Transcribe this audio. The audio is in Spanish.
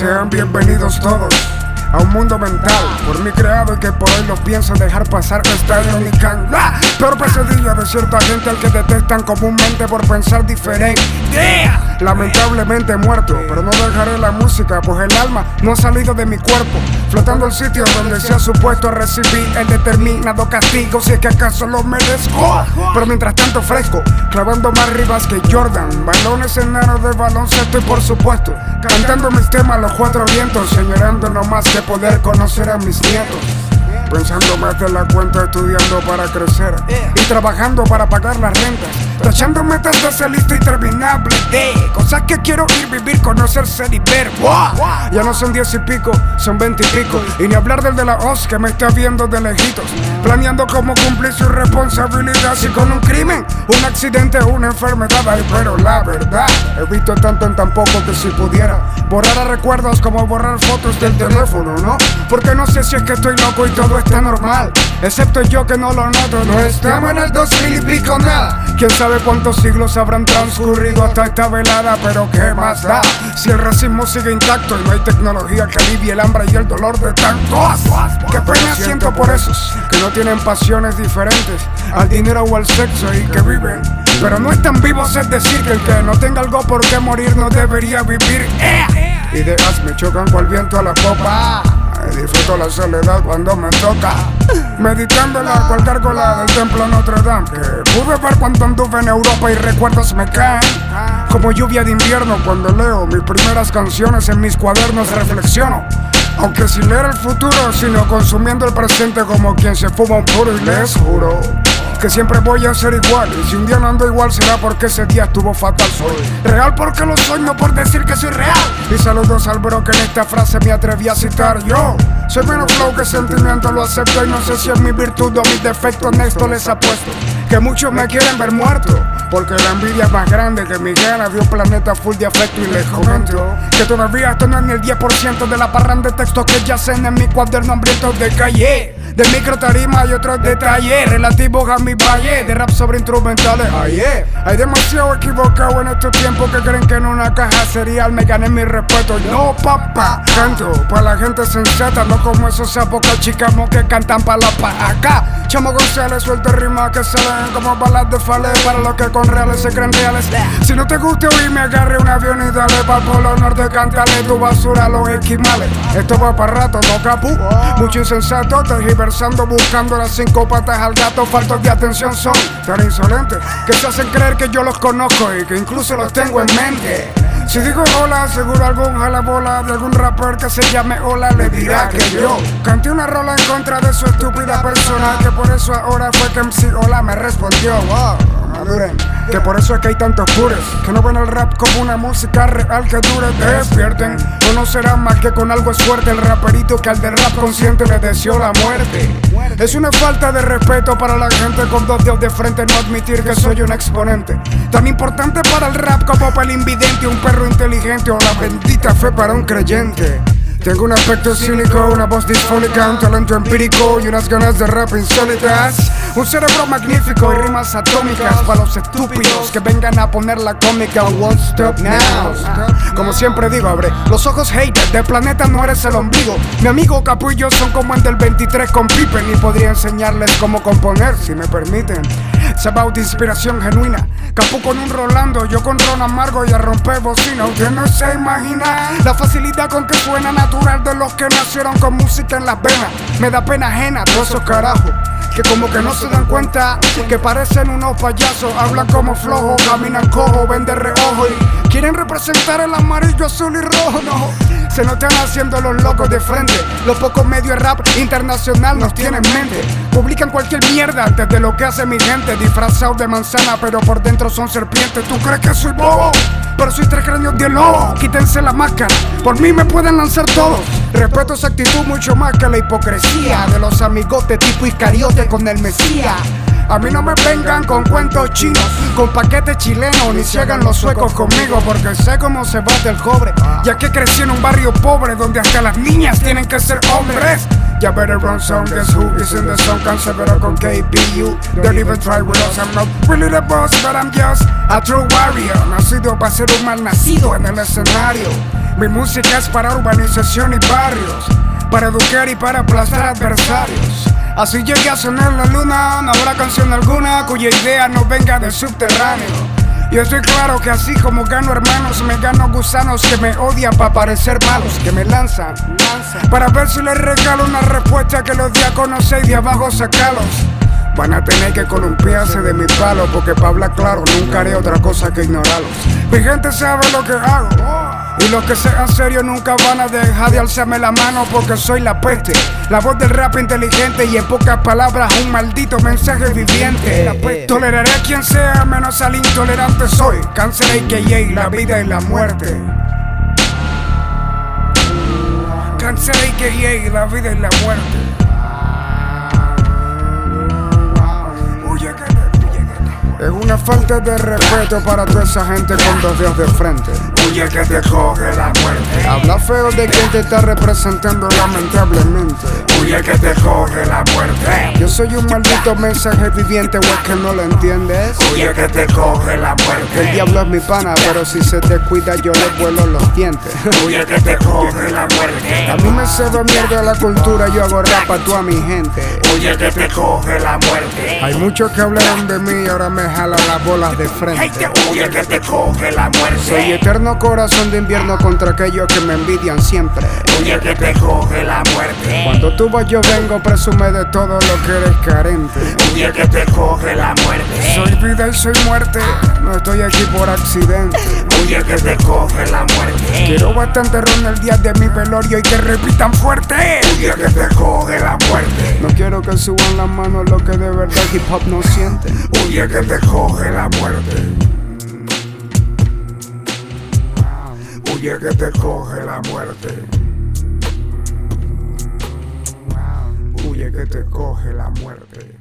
Sean bienvenidos todos a un mundo mental por mí creado y que por hoy lo pienso dejar pasar esta irónica Pero pesadilla de cierta gente al que detestan comúnmente por pensar diferente. Lamentablemente muerto, pero no dejaré la música, pues el alma no ha salido de mi cuerpo, flotando el sitio donde se ha supuesto recibir el determinado castigo, si es que acaso lo merezco. Pero mientras tanto fresco, clavando más ribas que Jordan, balones enanos de baloncesto y por supuesto, cantando mis temas a los cuatro vientos, señorando no más poder conocer a mis nietos. Pensando más de la cuenta, estudiando para crecer y trabajando para pagar las rentas. Tachando metas de esa lista interminable de cosas que quiero ir, vivir, conocer, ser y ver. Ya no son diez y pico, son veinte y pico. Y ni hablar del de la OS que me está viendo de lejitos. Planeando cómo cumplir su responsabilidad. Si con un crimen, un accidente, una enfermedad. Ay, pero la verdad, he visto tanto en tan poco que si pudiera borrar a recuerdos como borrar fotos del teléfono, ¿no? Porque no sé si es que estoy loco y todo está normal. Excepto yo que no lo noto. No estamos en el 2000 y pico nada. Quién sabe cuántos siglos habrán transcurrido hasta esta velada, pero qué más da. Si el racismo sigue intacto y no hay tecnología que alivie el hambre y el dolor de tantos. Qué pena siento por esos que no tienen pasiones diferentes al dinero o al sexo y que viven. Pero no están vivos, es decir, que el que no tenga algo por qué morir no debería vivir. Ideas me chocan cual viento a la copa. Disfruto la soledad cuando me toca. Meditando la cual gárgola del templo Notre Dame. Pude ver cuando anduve en Europa y recuerdos me caen. Como lluvia de invierno cuando leo mis primeras canciones en mis cuadernos reflexiono. Aunque sin leer el futuro, sino consumiendo el presente como quien se fuma un puro y les juro que siempre voy a ser igual. Y si un día no ando igual será porque ese día estuvo fatal. Soy real porque lo soy, no por decir que soy real. Y saludos al bro que en esta frase me atreví a citar yo. Soy menos flow que sentimiento, lo acepto y no sé si es mi virtud o mi defecto en esto les apuesto. Que muchos me quieren ver muerto. Porque la envidia es más grande que mi ganas de un planeta full de afecto y les comento que todavía esto no es ni el 10% de la parranda de textos que yacen en mi cuaderno hambrientos de calle. De micro tarima y otros detalles relativos a mi valle de rap sobre instrumentales. Aye, hay demasiado equivocado en estos tiempos que creen que en una caja serial me gané mi respeto. No, papá, canto para la gente sensata, no como esos sapos chicamos que cantan para la pa' acá. Chamo González suelta rimas que salen como balas de fale para los que con reales se creen reales. Si no te gusta oírme, agarre un avión y dale para Polo Norte, cántale tu basura a los esquimales. Esto va para rato, no capú. Mucho insensato, tergiversando, buscando las cinco patas al gato. Faltos de atención son tan insolentes que se hacen creer que yo los conozco y que incluso los tengo en mente. Si digo hola, seguro algún jalabola de algún rapper que se llame hola le dirá que yo canté una rola en contra de su estúpida persona que por eso ahora fue que MC Hola me respondió. Wow, Que por eso es que hay tantos pures que no ven el rap como una música real que dure. Despierten, conocerán más que con algo es fuerte el raperito que al del rap consciente le deseó la muerte. Es una falta de respeto para la gente con dos dedos de frente no admitir que soy un exponente. Tan importante para el rap como para el invidente, un perro inteligente o la bendita fe para un creyente. Tengo un aspecto cínico, una voz disfónica, un talento empírico y unas ganas de rap insólitas. Un cerebro magnífico y rimas atómicas para los estúpidos que vengan a poner la cómica. Won't stop now. Como siempre digo, abre los ojos hater del planeta, no eres el ombligo. Mi amigo Capu y yo son como el del 23 con Pippen y podría enseñarles cómo componer si me permiten. Es about inspiración genuina. Capu con un Rolando, yo con Ron Amargo y a romper bocina. Usted no se imagina la facilidad con que suena natural de los que nacieron con música en las venas. Me da pena ajena todos esos carajos. Como que no se dan cuenta que parecen unos payasos, hablan como flojos, caminan cojo, ven de reojo y quieren representar el amarillo, azul y rojo, no. Se nos están haciendo los locos de frente. Los pocos medios de rap internacional nos tienen en mente. Publican cualquier mierda antes de lo que hace mi gente. Disfrazados de manzana, pero por dentro son serpientes. ¿Tú crees que soy bobo? Pero soy tres cráneos de lobo. Quítense la máscara. Por mí me pueden lanzar todos. Respeto esa actitud mucho más que la hipocresía de los amigotes tipo Iscariote con el Mesías. A mí no me vengan con cuentos chinos, con paquetes chilenos, ni se hagan los suecos conmigo, porque sé cómo se bate el cobre. Ya que crecí en un barrio pobre donde hasta las niñas tienen que ser hombres. Ya better run song, guess who is in the song? Cancelero con KBU. Don't even try with us, I'm not really the boss, but I'm just a true warrior. Nacido para ser un mal nacido en el escenario. Mi música es para urbanización y barrios, para educar y para aplastar adversarios. Así llegué a sonar la luna, no habrá canción alguna cuya idea no venga del subterráneo. Yo estoy claro que así como gano hermanos, me gano gusanos que me odian para parecer malos, que me lanzan, para ver si les regalo una respuesta que los diáconos y de abajo sacalos. Van a tener que columpiarse de mi palo porque para hablar claro nunca haré otra cosa que ignorarlos. Mi gente sabe lo que hago. Y los que sean serios nunca van a dejar de alzarme la mano porque soy la peste. La voz del rap inteligente y en pocas palabras un maldito mensaje viviente. Toleraré a quien sea, menos al intolerante soy. Cáncer AKA, la vida y la muerte. Cáncer AKA, la vida y la muerte. Es una falta de respeto para toda esa gente con dos dedos de frente. Huye que te coge la muerte. Habla feo de quien te está representando lamentablemente. Huye que te coge la muerte. Yo soy un maldito mensaje viviente, o es que no lo entiendes. Huye que te coge la muerte. El diablo es mi pana, pero si se te cuida yo le vuelo los dientes. Huye que te coge la muerte. A mí me sabe mierda la cultura, yo hago rap a toda mi gente. Huye que te coge la muerte. Hay muchos que hablaron de mí, ahora me jala las bolas de frente. Huye que te coge la muerte. Soy eterno corazón de invierno contra aquellos que me envidian siempre. Huye que te coge la muerte. Cuando tú vas yo vengo, presume de todo lo que eres carente. Huye que te coge la muerte. Soy vida y soy muerte, no estoy aquí por accidente. Huye que te coge la muerte. Quiero bastante ron el día de mi velorio y que repitan fuerte. Huye que te coge la muerte. No quiero que suban las manos lo que de verdad hip hop no siente. Huye que te coge la muerte. Huye que te coge la muerte. Huye que te coge la muerte.